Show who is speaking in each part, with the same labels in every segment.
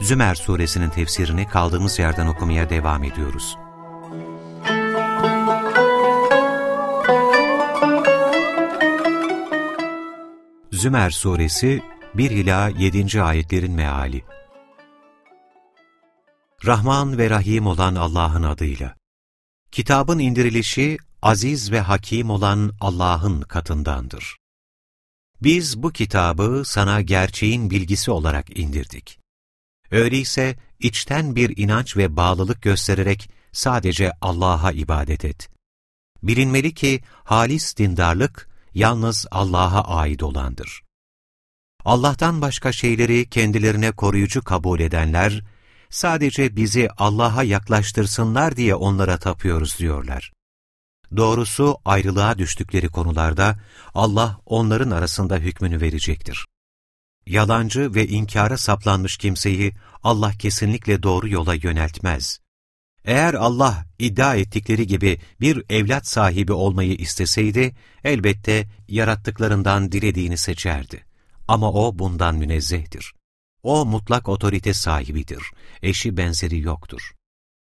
Speaker 1: Zümer suresinin tefsirini kaldığımız yerden okumaya devam ediyoruz. Zümer suresi 1 ila 7. ayetlerin meali. Rahman ve Rahim olan Allah'ın adıyla. Kitabın indirilişi aziz ve hakim olan Allah'ın katındandır. Biz bu kitabı sana gerçeğin bilgisi olarak indirdik. Öyleyse içten bir inanç ve bağlılık göstererek sadece Allah'a ibadet et. Bilinmeli ki halis dindarlık yalnız Allah'a ait olandır. Allah'tan başka şeyleri kendilerine koruyucu kabul edenler, sadece bizi Allah'a yaklaştırsınlar diye onlara tapıyoruz diyorlar. Doğrusu ayrılığa düştükleri konularda Allah onların arasında hükmünü verecektir. Yalancı ve inkara saplanmış kimseyi Allah kesinlikle doğru yola yöneltmez. Eğer Allah iddia ettikleri gibi bir evlat sahibi olmayı isteseydi, elbette yarattıklarından dilediğini seçerdi. Ama O bundan münezzehtir. O mutlak otorite sahibidir, eşi benzeri yoktur.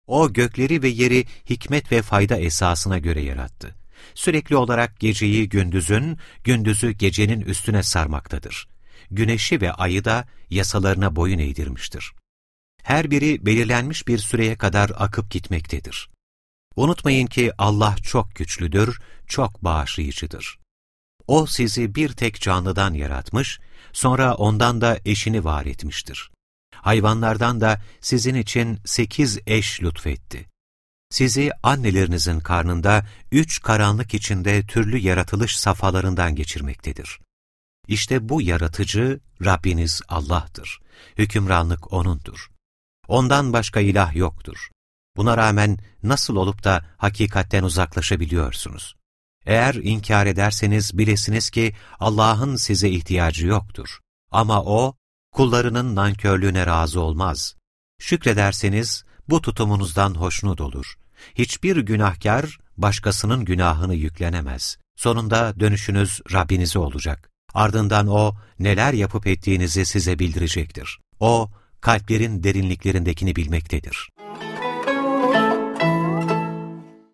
Speaker 1: O gökleri ve yeri hikmet ve fayda esasına göre yarattı. Sürekli olarak geceyi gündüzün, gündüzü gecenin üstüne sarmaktadır. Güneşi ve ayı da yasalarına boyun eğdirmiştir. Her biri belirlenmiş bir süreye kadar akıp gitmektedir. Unutmayın ki Allah çok güçlüdür, çok bağışlayıcıdır. O sizi bir tek canlıdan yaratmış, sonra ondan da eşini var etmiştir. Hayvanlardan da sizin için sekiz eş lütfetti. Sizi annelerinizin karnında üç karanlık içinde türlü yaratılış safhalarından geçirmektedir. İşte bu yaratıcı Rabbiniz Allah'tır. Hükümranlık O'nundur. Ondan başka ilah yoktur. Buna rağmen nasıl olup da hakikatten uzaklaşabiliyorsunuz? Eğer inkar ederseniz bilesiniz ki Allah'ın size ihtiyacı yoktur. Ama O, kullarının nankörlüğüne razı olmaz. Şükrederseniz bu tutumunuzdan hoşnut olur. Hiçbir günahkar başkasının günahını yüklenemez. Sonunda dönüşünüz Rabbinize olacak. Ardından O neler yapıp ettiğinizi size bildirecektir. O kalplerin derinliklerindekini bilmektedir.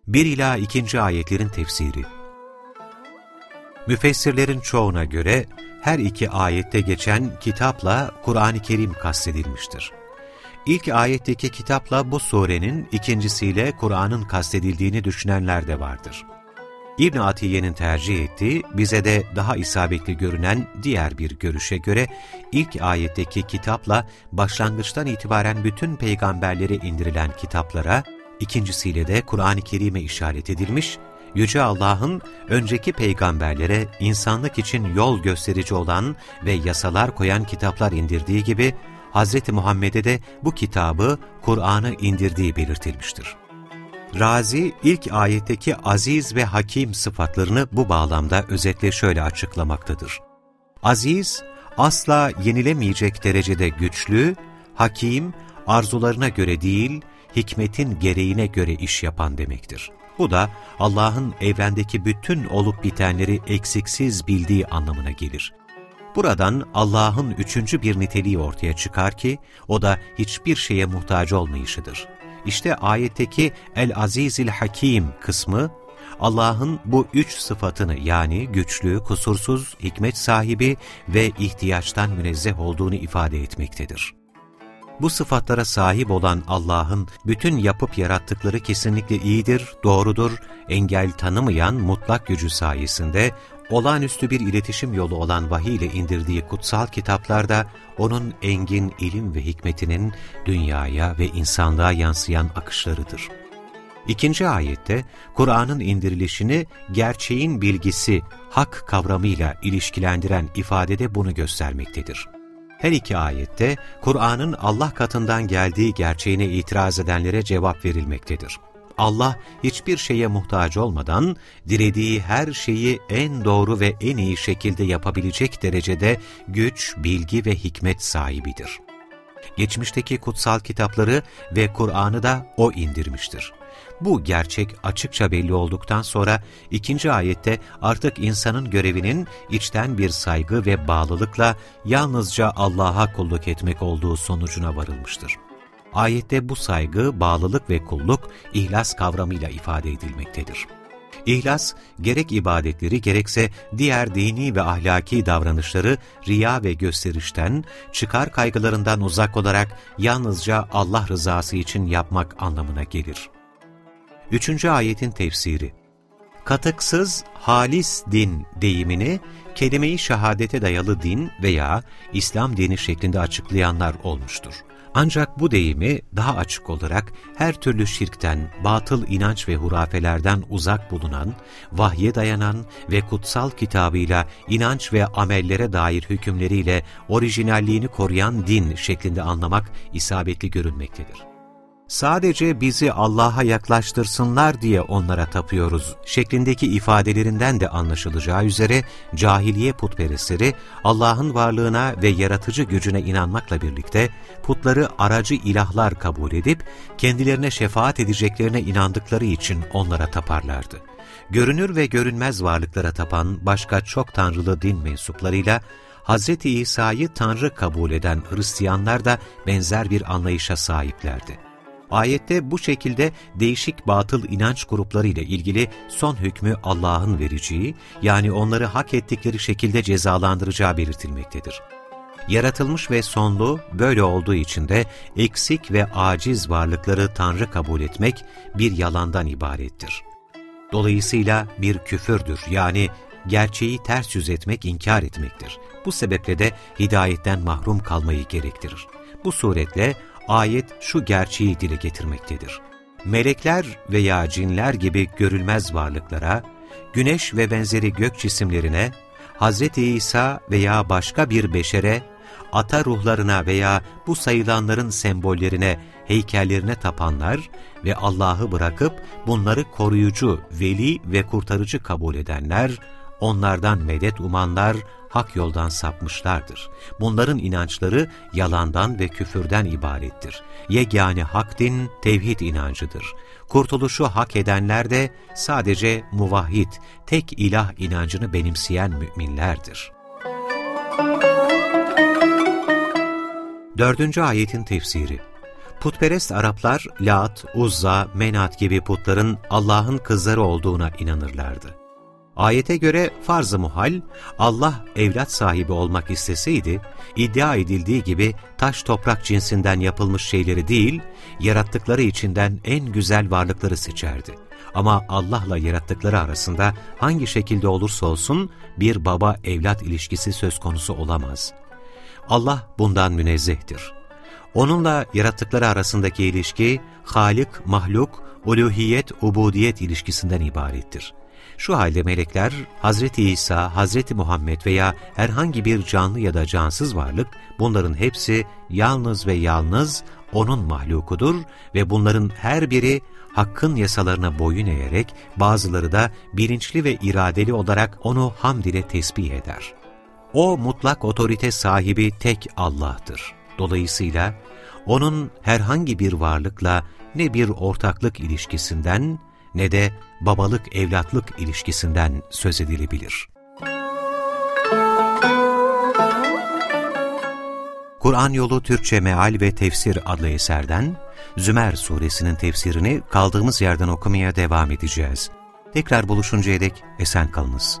Speaker 1: 1 ila 2. ayetlerin tefsiri Müfessirlerin çoğuna göre her iki ayette geçen kitapla Kur'an-ı Kerim kastedilmiştir. İlk ayetteki kitapla bu surenin ikincisiyle Kur'an'ın kastedildiğini düşünenler de vardır. İbn Atiye'nin tercih ettiği, bize de daha isabetli görünen diğer bir görüşe göre ilk ayetteki kitapla başlangıçtan itibaren bütün peygamberlere indirilen kitaplara, ikincisiyle de Kur'an-ı Kerim'e işaret edilmiş Yüce Allah'ın önceki peygamberlere insanlık için yol gösterici olan ve yasalar koyan kitaplar indirdiği gibi, Hz. Muhammed'e de bu kitabı, Kur'an'ı indirdiği belirtilmiştir. Razi, ilk ayetteki aziz ve hakim sıfatlarını bu bağlamda özetle şöyle açıklamaktadır. Aziz, asla yenilemeyecek derecede güçlü, hakim, arzularına göre değil, hikmetin gereğine göre iş yapan demektir. Bu da Allah'ın evrendeki bütün olup bitenleri eksiksiz bildiği anlamına gelir. Buradan Allah'ın üçüncü bir niteliği ortaya çıkar ki, o da hiçbir şeye muhtaç olmayışıdır. İşte ayetteki El-Azizil Hakim kısmı, Allah'ın bu üç sıfatını yani güçlü, kusursuz, hikmet sahibi ve ihtiyaçtan münezzeh olduğunu ifade etmektedir. Bu sıfatlara sahip olan Allah'ın bütün yapıp yarattıkları kesinlikle iyidir, doğrudur, engel tanımayan mutlak gücü sayesinde olağanüstü bir iletişim yolu olan vahiy ile indirdiği kutsal kitaplarda onun engin ilim ve hikmetinin dünyaya ve insanlığa yansıyan akışlarıdır. İkinci ayette Kur'an'ın indirilişini gerçeğin bilgisi, hak kavramıyla ilişkilendiren ifadede bunu göstermektedir. Her iki ayette Kur'an'ın Allah katından geldiği gerçeğine itiraz edenlere cevap verilmektedir. Allah hiçbir şeye muhtaç olmadan dilediği her şeyi en doğru ve en iyi şekilde yapabilecek derecede güç, bilgi ve hikmet sahibidir. Geçmişteki kutsal kitapları ve Kur'an'ı da O indirmiştir. Bu gerçek açıkça belli olduktan sonra ikinci ayette artık insanın görevinin içten bir saygı ve bağlılıkla yalnızca Allah'a kulluk etmek olduğu sonucuna varılmıştır. Ayette bu saygı, bağlılık ve kulluk ihlas kavramıyla ifade edilmektedir. İhlas, gerek ibadetleri gerekse diğer dini ve ahlaki davranışları riya ve gösterişten, çıkar kaygılarından uzak olarak yalnızca Allah rızası için yapmak anlamına gelir. Üçüncü ayetin tefsiri Katıksız, halis din deyimini kelime-i şehadete dayalı din veya İslam dini şeklinde açıklayanlar olmuştur. Ancak bu deyimi daha açık olarak her türlü şirkten, batıl inanç ve hurafelerden uzak bulunan, vahye dayanan ve kutsal kitabıyla inanç ve amellere dair hükümleriyle orijinalliğini koruyan din şeklinde anlamak isabetli görünmektedir sadece bizi Allah'a yaklaştırsınlar diye onlara tapıyoruz şeklindeki ifadelerinden de anlaşılacağı üzere cahiliye putperestleri Allah'ın varlığına ve yaratıcı gücüne inanmakla birlikte putları aracı ilahlar kabul edip kendilerine şefaat edeceklerine inandıkları için onlara taparlardı. Görünür ve görünmez varlıklara tapan başka çok tanrılı din mensuplarıyla Hz. İsa'yı Tanrı kabul eden Hristiyanlar da benzer bir anlayışa sahiplerdi. Ayette bu şekilde değişik batıl inanç grupları ile ilgili son hükmü Allah'ın vereceği, yani onları hak ettikleri şekilde cezalandıracağı belirtilmektedir. Yaratılmış ve sonlu böyle olduğu için de eksik ve aciz varlıkları Tanrı kabul etmek bir yalandan ibarettir. Dolayısıyla bir küfürdür yani gerçeği ters yüz etmek, inkar etmektir. Bu sebeple de hidayetten mahrum kalmayı gerektirir. Bu suretle ayet şu gerçeği dile getirmektedir. Melekler veya cinler gibi görülmez varlıklara, güneş ve benzeri gök cisimlerine, Hz. İsa veya başka bir beşere, ata ruhlarına veya bu sayılanların sembollerine, heykellerine tapanlar ve Allah'ı bırakıp bunları koruyucu, veli ve kurtarıcı kabul edenler, onlardan medet umanlar, hak yoldan sapmışlardır. Bunların inançları yalandan ve küfürden ibarettir. Yegane hak din, tevhid inancıdır. Kurtuluşu hak edenler de sadece muvahhid, tek ilah inancını benimseyen müminlerdir. Dördüncü ayetin tefsiri Putperest Araplar, Lat, Uzza, Menat gibi putların Allah'ın kızları olduğuna inanırlardı. Ayete göre farz-ı muhal, Allah evlat sahibi olmak isteseydi, iddia edildiği gibi taş toprak cinsinden yapılmış şeyleri değil, yarattıkları içinden en güzel varlıkları seçerdi. Ama Allah'la yarattıkları arasında hangi şekilde olursa olsun bir baba-evlat ilişkisi söz konusu olamaz. Allah bundan münezzehtir. Onunla yarattıkları arasındaki ilişki, Halik, mahluk, uluhiyet, ubudiyet ilişkisinden ibarettir. Şu halde melekler, Hazreti İsa, Hazreti Muhammed veya herhangi bir canlı ya da cansız varlık, bunların hepsi yalnız ve yalnız O'nun mahlukudur ve bunların her biri Hakk'ın yasalarına boyun eğerek, bazıları da bilinçli ve iradeli olarak O'nu hamd ile tesbih eder. O mutlak otorite sahibi tek Allah'tır. Dolayısıyla O'nun herhangi bir varlıkla ne bir ortaklık ilişkisinden ne de babalık-evlatlık ilişkisinden söz edilebilir. Kur'an Yolu Türkçe Meal ve Tefsir adlı eserden Zümer suresinin tefsirini kaldığımız yerden okumaya devam edeceğiz. Tekrar buluşuncaya dek esen kalınız.